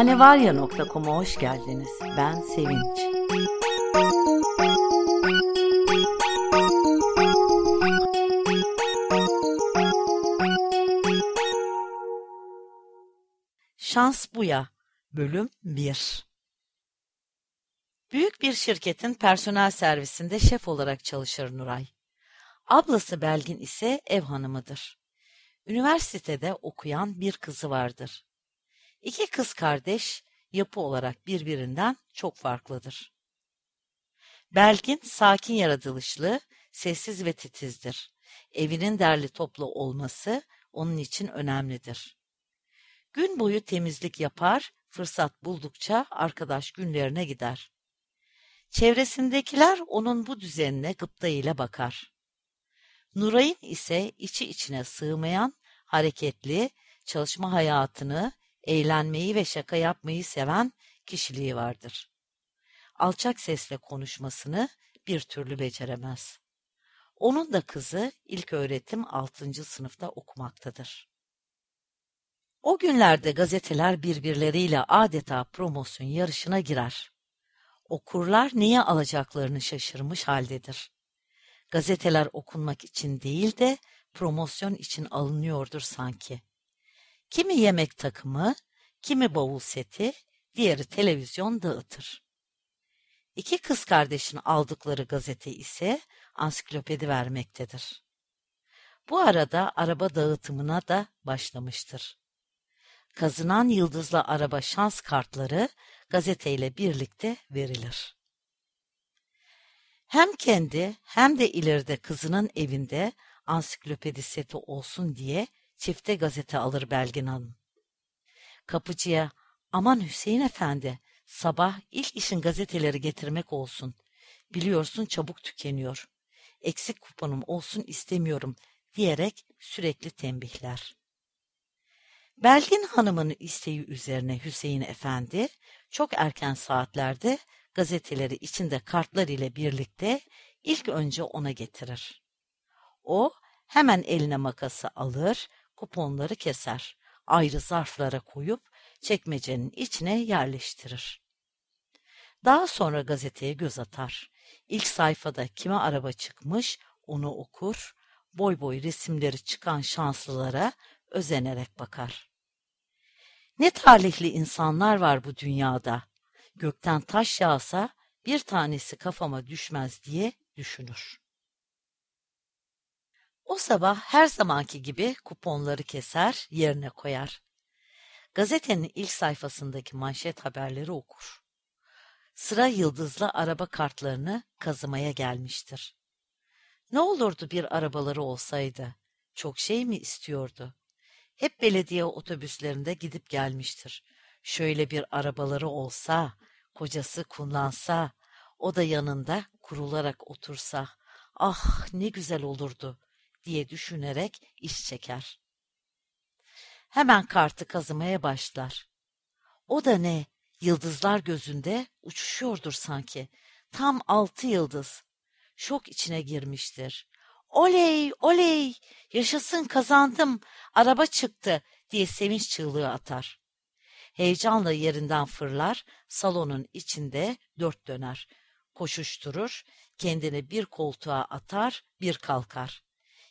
Hanevarya.com'a hoş geldiniz. Ben Sevinç. Şans Buya Bölüm 1 Büyük bir şirketin personel servisinde şef olarak çalışır Nuray. Ablası Belgin ise ev hanımıdır. Üniversitede okuyan bir kızı vardır. İki kız kardeş yapı olarak birbirinden çok farklıdır. Belgin sakin yaratılışlı, sessiz ve titizdir. Evinin derli toplu olması onun için önemlidir. Gün boyu temizlik yapar, fırsat buldukça arkadaş günlerine gider. Çevresindekiler onun bu düzenine gıpta ile bakar. Nuray'ın ise içi içine sığmayan, hareketli, çalışma hayatını, eğlenmeyi ve şaka yapmayı seven kişiliği vardır. Alçak sesle konuşmasını bir türlü beceremez. Onun da kızı ilk öğretim 6. sınıfta okumaktadır. O günlerde gazeteler birbirleriyle adeta promosyon yarışına girer. Okurlar niye alacaklarını şaşırmış haldedir. Gazeteler okunmak için değil de promosyon için alınıyordur sanki. Kimi yemek takımı, kimi bavul seti, diğeri televizyon dağıtır. İki kız kardeşin aldıkları gazete ise ansiklopedi vermektedir. Bu arada araba dağıtımına da başlamıştır. Kazınan yıldızlı araba şans kartları gazeteyle birlikte verilir. Hem kendi hem de ileride kızının evinde ansiklopedi seti olsun diye çifte gazete alır Belgin Hanım. Kapıcıya aman Hüseyin Efendi sabah ilk işin gazeteleri getirmek olsun. Biliyorsun çabuk tükeniyor. Eksik kuponum olsun istemiyorum diyerek sürekli tembihler. Belgin Hanım'ın isteği üzerine Hüseyin Efendi çok erken saatlerde gazeteleri içinde kartlar ile birlikte ilk önce ona getirir. O hemen eline makası alır, kuponları keser, ayrı zarflara koyup çekmecenin içine yerleştirir. Daha sonra gazeteye göz atar. İlk sayfada kime araba çıkmış onu okur, boy boy resimleri çıkan şanslılara özenerek bakar. Ne talihli insanlar var bu dünyada. Gökten taş yağsa bir tanesi kafama düşmez diye düşünür. O sabah her zamanki gibi kuponları keser, yerine koyar. Gazetenin ilk sayfasındaki manşet haberleri okur. Sıra yıldızlı araba kartlarını kazımaya gelmiştir. Ne olurdu bir arabaları olsaydı? Çok şey mi istiyordu? Hep belediye otobüslerinde gidip gelmiştir. Şöyle bir arabaları olsa, kocası kullansa, o da yanında kurularak otursa, ah ne güzel olurdu diye düşünerek iş çeker. Hemen kartı kazımaya başlar. O da ne? Yıldızlar gözünde uçuşuyordur sanki. Tam altı yıldız. Şok içine girmiştir. Oley, oley, yaşasın kazandım, araba çıktı diye sevinç çığlığı atar. Heyecanla yerinden fırlar, salonun içinde dört döner. Koşuşturur, kendini bir koltuğa atar, bir kalkar.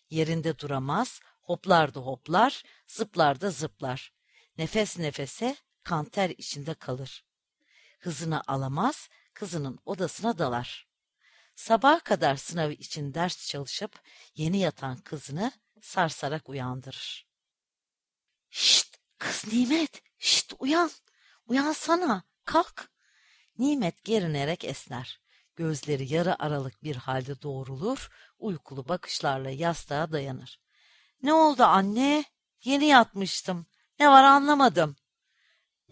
Yerinde duramaz, hoplar da hoplar, zıplar da zıplar. Nefes nefese kanter içinde kalır. Hızını alamaz, kızının odasına dalar. Sabaha kadar sınavı için ders çalışıp yeni yatan kızını sarsarak uyandırır. Şşt kız Nimet, şşt uyan, uyansana, kalk. Nimet gerinerek esner. Gözleri yarı aralık bir halde doğrulur, uykulu bakışlarla yastığa dayanır. Ne oldu anne? Yeni yatmıştım. Ne var anlamadım.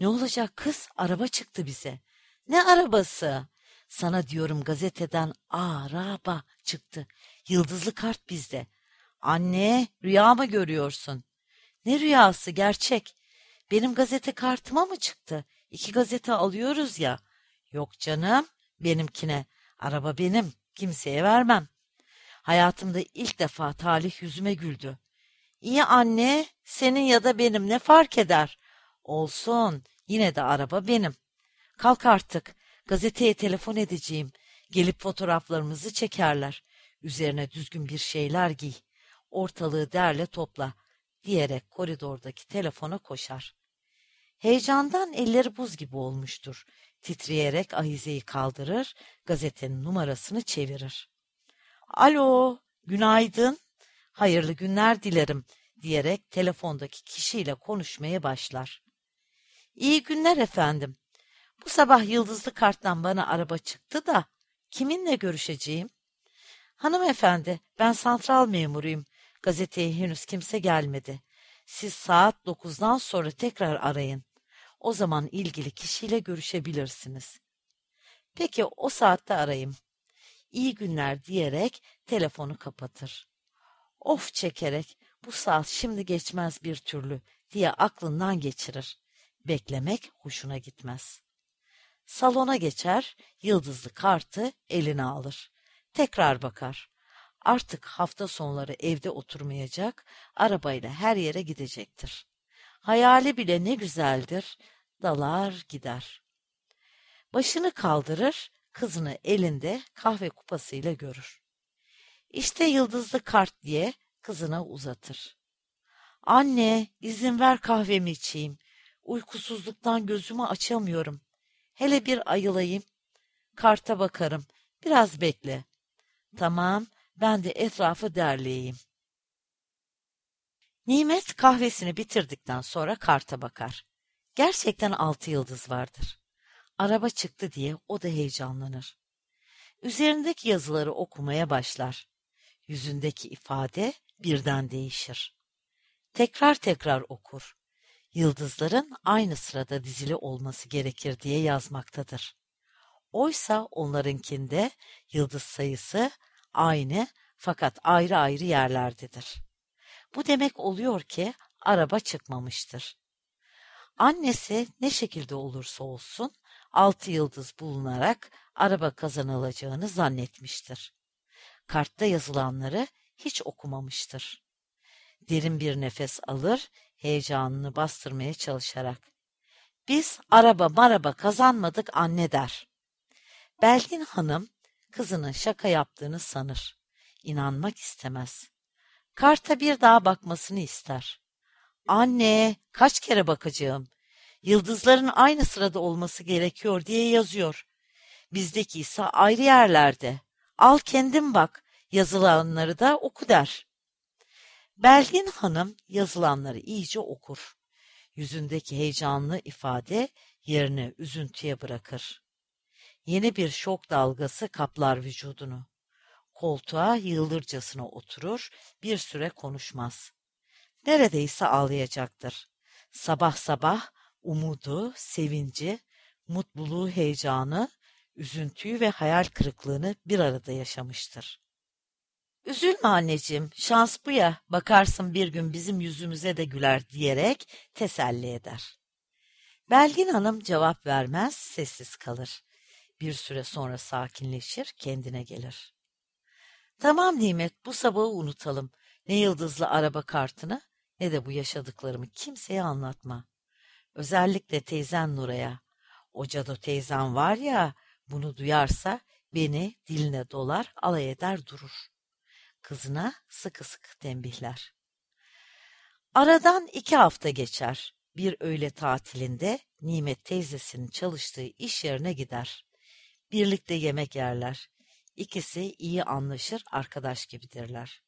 Ne olacak kız? Araba çıktı bize. Ne arabası? Sana diyorum gazeteden araba çıktı. Yıldızlı kart bizde. Anne rüya mı görüyorsun? Ne rüyası gerçek? Benim gazete kartıma mı çıktı? İki gazete alıyoruz ya. Yok canım benimkine. Araba benim. Kimseye vermem. Hayatımda ilk defa talih yüzüme güldü. İyi anne, senin ya da benim ne fark eder? Olsun, Yine de araba benim. Kalk artık. Gazeteye telefon edeceğim. Gelip fotoğraflarımızı çekerler. Üzerine düzgün bir şeyler giy. Ortalığı derle topla diyerek koridordaki telefona koşar. Heyecandan elleri buz gibi olmuştur. Titreyerek ahizeyi kaldırır, gazetenin numarasını çevirir. Alo, günaydın, hayırlı günler dilerim diyerek telefondaki kişiyle konuşmaya başlar. İyi günler efendim. Bu sabah Yıldızlı Kart'tan bana araba çıktı da kiminle görüşeceğim? Hanımefendi, ben santral memuruyum. Gazeteye henüz kimse gelmedi. Siz saat dokuzdan sonra tekrar arayın. O zaman ilgili kişiyle görüşebilirsiniz. Peki o saatte arayayım. İyi günler diyerek telefonu kapatır. Of çekerek bu saat şimdi geçmez bir türlü diye aklından geçirir. Beklemek hoşuna gitmez. Salona geçer, yıldızlı kartı eline alır. Tekrar bakar. Artık hafta sonları evde oturmayacak, arabayla her yere gidecektir. Hayali bile ne güzeldir, dalar gider. Başını kaldırır, kızını elinde kahve kupasıyla görür. İşte yıldızlı kart diye kızına uzatır. Anne, izin ver kahvemi içeyim. Uykusuzluktan gözümü açamıyorum. Hele bir ayılayım. Karta bakarım. Biraz bekle. Tamam, ben de etrafı derleyeyim. Nimet kahvesini bitirdikten sonra karta bakar. Gerçekten altı yıldız vardır. Araba çıktı diye o da heyecanlanır. Üzerindeki yazıları okumaya başlar. Yüzündeki ifade birden değişir. Tekrar tekrar okur. Yıldızların aynı sırada dizili olması gerekir diye yazmaktadır. Oysa onlarınkinde yıldız sayısı aynı fakat ayrı ayrı yerlerdedir. Bu demek oluyor ki araba çıkmamıştır. Annesi ne şekilde olursa olsun altı yıldız bulunarak araba kazanılacağını zannetmiştir. Kartta yazılanları hiç okumamıştır. Derin bir nefes alır, heyecanını bastırmaya çalışarak. Biz araba maraba kazanmadık anne der. Belgin Hanım kızının şaka yaptığını sanır. İnanmak istemez. Karta bir daha bakmasını ister. Anne, kaç kere bakacağım? Yıldızların aynı sırada olması gerekiyor diye yazıyor. Bizdeki ise ayrı yerlerde. Al kendin bak, yazılanları da oku der. Belgin Hanım yazılanları iyice okur. Yüzündeki heyecanlı ifade yerini üzüntüye bırakır. Yeni bir şok dalgası kaplar vücudunu. Koltuğa yığılırcasına oturur, bir süre konuşmaz. Neredeyse ağlayacaktır. Sabah sabah umudu, sevinci, mutluluğu, heyecanı, üzüntüyü ve hayal kırıklığını bir arada yaşamıştır. Üzülme anneciğim, şans bu ya, bakarsın bir gün bizim yüzümüze de güler diyerek teselli eder. Belgin Hanım cevap vermez, sessiz kalır. Bir süre sonra sakinleşir, kendine gelir. Tamam Nimet, bu sabahı unutalım. Ne yıldızlı araba kartını ne de bu yaşadıklarımı kimseye anlatma. Özellikle teyzen Nura'ya. O cadı teyzen var ya, bunu duyarsa beni diline dolar, alay eder durur. Kızına sıkı sıkı tembihler. Aradan iki hafta geçer. Bir öğle tatilinde Nimet teyzesinin çalıştığı iş yerine gider. Birlikte yemek yerler. İkisi iyi anlaşır, arkadaş gibidirler.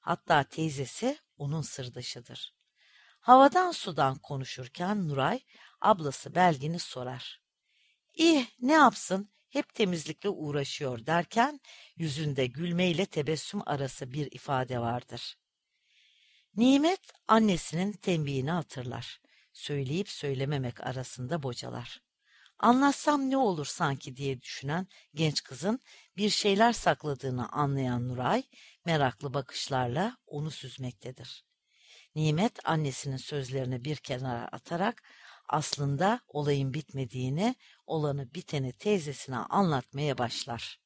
Hatta teyzesi onun sırdaşıdır. Havadan sudan konuşurken Nuray ablası Belgin'i sorar. İyi ne yapsın hep temizlikle uğraşıyor derken yüzünde gülmeyle tebessüm arası bir ifade vardır. Nimet annesinin tembihini hatırlar. Söyleyip söylememek arasında bocalar. Anlatsam ne olur sanki diye düşünen genç kızın bir şeyler sakladığını anlayan Nuray meraklı bakışlarla onu süzmektedir. Nimet annesinin sözlerini bir kenara atarak aslında olayın bitmediğini, olanı biteni teyzesine anlatmaya başlar.